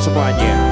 supply you.